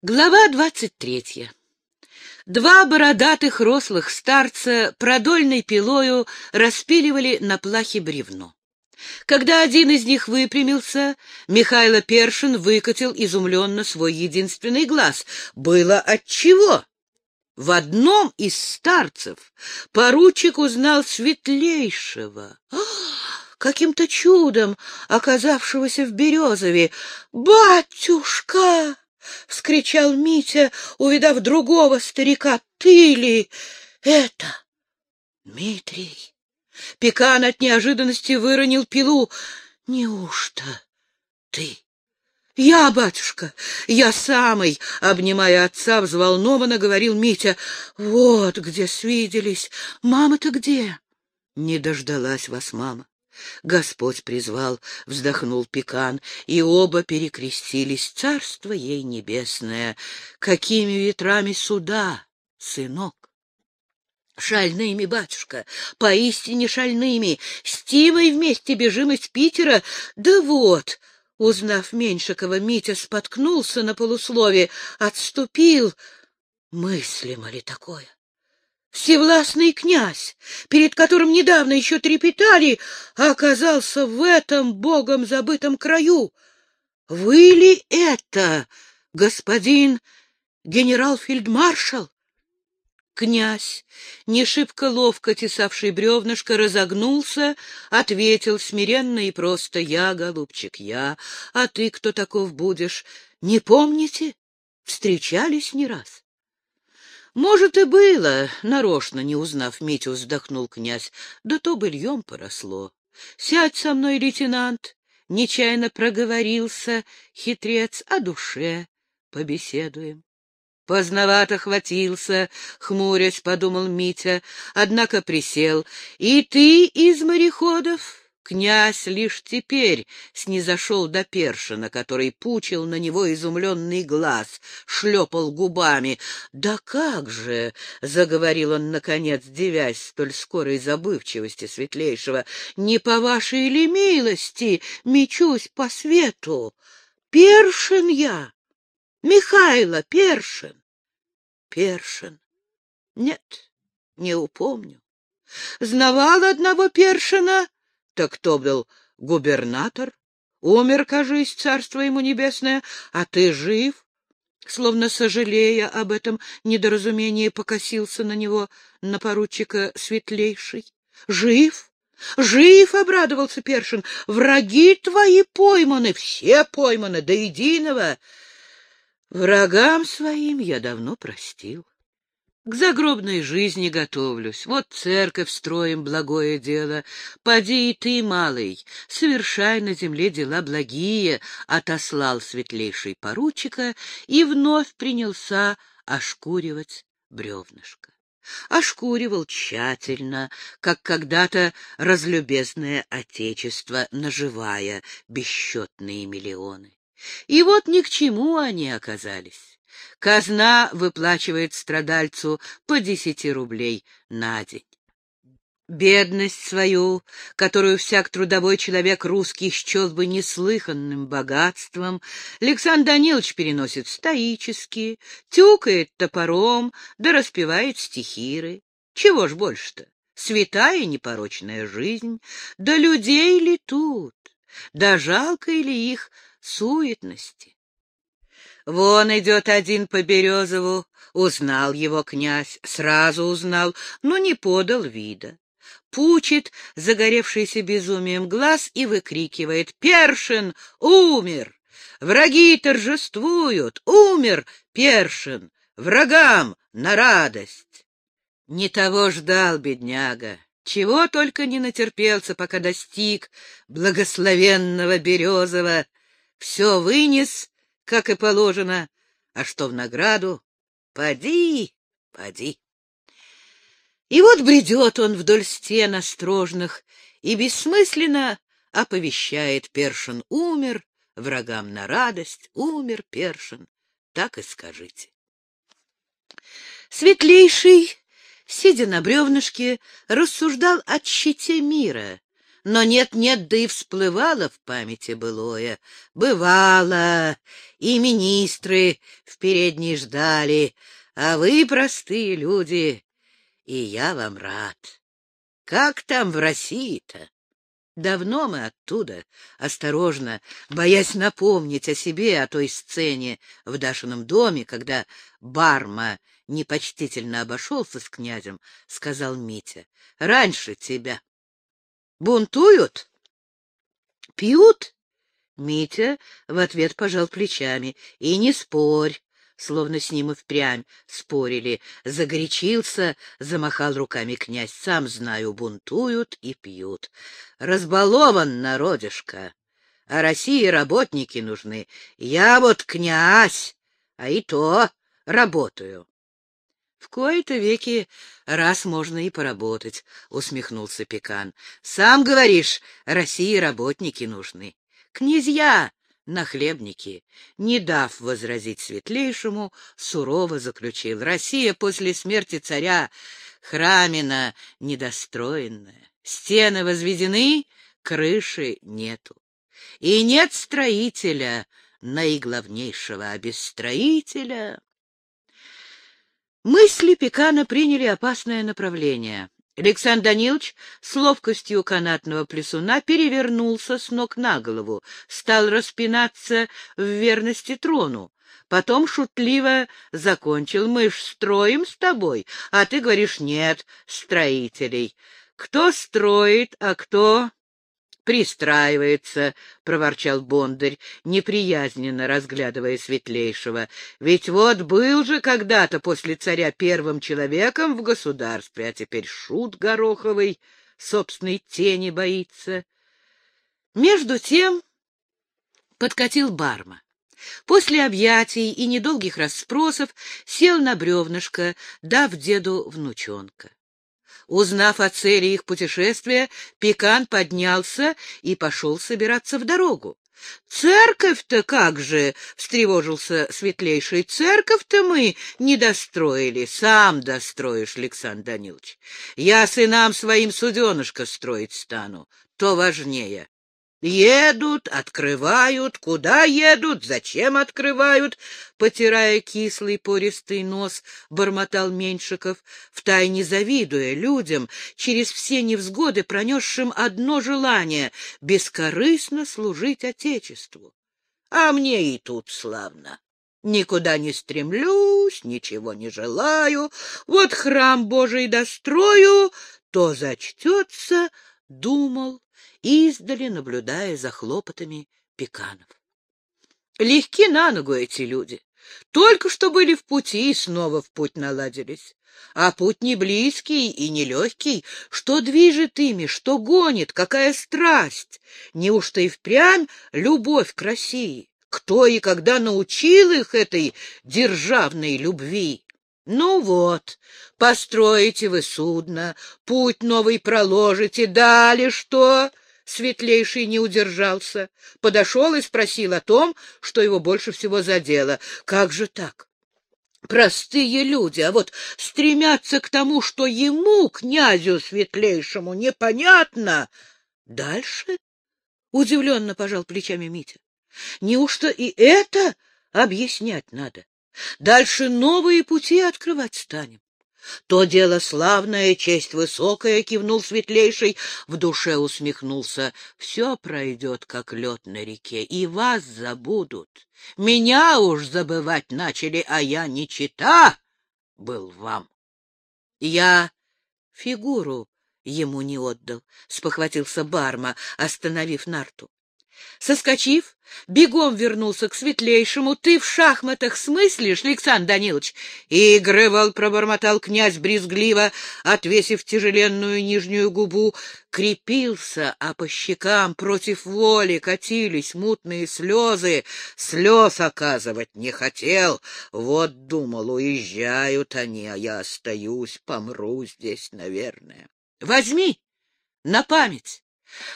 Глава двадцать третья. Два бородатых рослых старца продольной пилою распиливали на плахе бревно. Когда один из них выпрямился, Михайло Першин выкатил изумленно свой единственный глаз. Было отчего. В одном из старцев поручик узнал светлейшего, каким-то чудом оказавшегося в Березове. «Батюшка!» — вскричал Митя, увидав другого старика. — Ты ли это? — Дмитрий. Пекан от неожиданности выронил пилу. — Неужто ты? — Я, батюшка, я самый, — обнимая отца, взволнованно говорил Митя. — Вот где свиделись. Мама-то где? — Не дождалась вас мама. Господь призвал, вздохнул Пекан, и оба перекрестились. Царство ей небесное! Какими ветрами суда, сынок! Шальными, батюшка, поистине шальными. С Тимой вместе бежим из Питера. Да вот, узнав Меньшикова, Митя споткнулся на полуслове, отступил. Мыслимо ли такое? Всевластный князь, перед которым недавно еще трепетали, оказался в этом богом забытом краю. Вы ли это, господин генерал-фельдмаршал? Князь, не шибко ловко тесавший бревнышко, разогнулся, ответил смиренно и просто «Я, голубчик, я, а ты кто таков будешь? Не помните? Встречались не раз». Может, и было, нарочно не узнав Митю, вздохнул князь, да то быльем поросло. Сядь со мной, лейтенант, нечаянно проговорился хитрец о душе, побеседуем. Поздновато хватился, хмурясь, подумал Митя, однако присел. И ты из мореходов? Князь лишь теперь снизошел до Першина, который пучил на него изумленный глаз, шлепал губами. — Да как же! — заговорил он, наконец, девясь столь скорой забывчивости светлейшего. — Не по вашей ли милости мечусь по свету? Першин я! Михайло Першин! Першин! Нет, не упомню. Знавал одного Першина? Так кто был губернатор? Умер, кажись, царство ему небесное, а ты жив? Словно сожалея об этом недоразумении, покосился на него, на поручика светлейший. Жив? Жив, — обрадовался Першин, — враги твои пойманы, все пойманы, до единого. Врагам своим я давно простил. К загробной жизни готовлюсь. Вот церковь строим, благое дело. Поди и ты, малый, совершай на земле дела благие, — отослал светлейший поручика и вновь принялся ошкуривать бревнышко. Ошкуривал тщательно, как когда-то разлюбезное отечество, наживая бесчетные миллионы. И вот ни к чему они оказались. Казна выплачивает страдальцу по десяти рублей на день. Бедность свою, которую всяк трудовой человек русский счел бы неслыханным богатством, Александр Данилович переносит стоически, тюкает топором, да распевает стихиры. Чего ж больше-то? Святая непорочная жизнь, да людей ли тут, да жалко ли их суетности? Вон идет один по Березову. Узнал его князь, сразу узнал, но не подал вида. Пучит загоревшийся безумием глаз и выкрикивает «Першин! Умер! Враги торжествуют! Умер Першин! Врагам на радость!» Не того ждал бедняга, чего только не натерпелся, пока достиг благословенного Березова. Все вынес как и положено, а что в награду? Поди, поди. И вот бредет он вдоль стен острожных и бессмысленно оповещает Першин умер, врагам на радость, умер Першин, так и скажите. Светлейший, сидя на бревнышке, рассуждал о щите мира, но нет-нет, да и всплывало в памяти былое. Бывало, и министры в передней ждали, а вы, простые люди, и я вам рад. Как там в России-то? Давно мы оттуда, осторожно, боясь напомнить о себе, о той сцене в Дашином доме, когда Барма непочтительно обошелся с князем, сказал Митя. — Раньше тебя. — Бунтуют? — Пьют? Митя в ответ пожал плечами. — И не спорь словно с ним и впрямь спорили. Загорячился, замахал руками князь. Сам знаю, бунтуют и пьют. Разбалован народишко. А России работники нужны. Я вот князь, а и то работаю. — В кои-то веки раз можно и поработать, — усмехнулся Пекан. — Сам говоришь, России работники нужны. Князья нахлебники, не дав возразить светлейшему, сурово заключил. Россия после смерти царя храмина недостроенная. Стены возведены, крыши нету. И нет строителя наиглавнейшего, а без строителя... Мысли Пекана приняли опасное направление. Александр Данилович с ловкостью канатного плесуна перевернулся с ног на голову, стал распинаться в верности трону. Потом шутливо закончил. Мы ж строим с тобой, а ты говоришь нет, строителей. Кто строит, а кто пристраивается, — проворчал Бондарь, неприязненно разглядывая Светлейшего. — Ведь вот был же когда-то после царя первым человеком в государстве, а теперь шут Гороховый собственной тени боится. Между тем подкатил Барма. После объятий и недолгих расспросов сел на бревнышко, дав деду внучонка. Узнав о цели их путешествия, Пекан поднялся и пошел собираться в дорогу. «Церковь-то как же!» — встревожился светлейший. «Церковь-то мы не достроили. Сам достроишь, Александр Данилович. Я сынам своим суденышко строить стану. То важнее. Едут, открывают. Куда едут? Зачем открывают? Потирая кислый пористый нос, бормотал Меньшиков, втайне завидуя людям, через все невзгоды пронесшим одно желание — бескорыстно служить Отечеству. А мне и тут славно. Никуда не стремлюсь, ничего не желаю. Вот храм Божий дострою, то зачтется, думал издали наблюдая за хлопотами пеканов. Легки на ногу эти люди. Только что были в пути и снова в путь наладились. А путь не близкий и не легкий. Что движет ими, что гонит, какая страсть? Неужто и впрямь любовь к России? Кто и когда научил их этой державной любви? Ну вот, построите вы судно, путь новый проложите, дали что? Светлейший не удержался, подошел и спросил о том, что его больше всего задело. Как же так? Простые люди, а вот стремятся к тому, что ему, князю светлейшему, непонятно. Дальше? Удивленно пожал плечами Митя. Неужто и это объяснять надо? Дальше новые пути открывать станем. То дело славное, честь высокая, — кивнул светлейший, в душе усмехнулся. Все пройдет, как лед на реке, и вас забудут. Меня уж забывать начали, а я не чита был вам. Я фигуру ему не отдал, — спохватился Барма, остановив нарту. Соскочив, бегом вернулся к светлейшему. — Ты в шахматах смыслишь, Александр Данилович? Игрывал, пробормотал князь брезгливо, отвесив тяжеленную нижнюю губу. Крепился, а по щекам против воли катились мутные слезы. Слез оказывать не хотел. Вот, думал, уезжают они, а я остаюсь, помру здесь, наверное. — Возьми на память.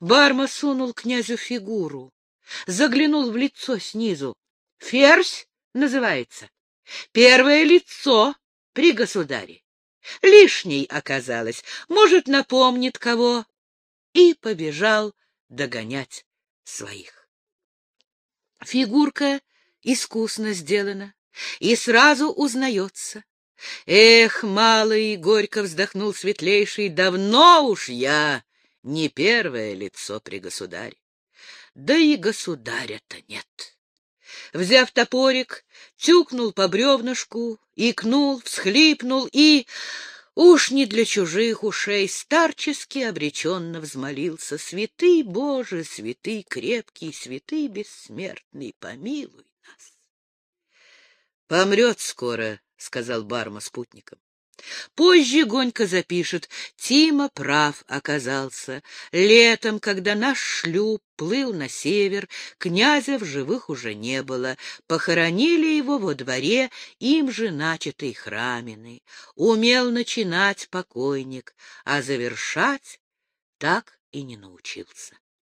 Барма сунул князю фигуру, заглянул в лицо снизу. Ферзь называется. Первое лицо при государе. Лишней оказалось, может, напомнит кого. и побежал догонять своих. Фигурка искусно сделана и сразу узнается. Эх, малый, горько вздохнул светлейший, давно уж я не первое лицо при государе. Да и государя-то нет. Взяв топорик, тюкнул по бревнышку, икнул, всхлипнул и... Уж не для чужих ушей старчески обреченно взмолился. Святый Боже, святый крепкий, святый бессмертный, помилуй нас. Помрет скоро, — сказал Барма спутником. Позже Гонька запишет. Тима прав оказался. Летом, когда наш шлюп плыл на север, князя в живых уже не было. Похоронили его во дворе им же начатый храминой. Умел начинать покойник, а завершать так и не научился.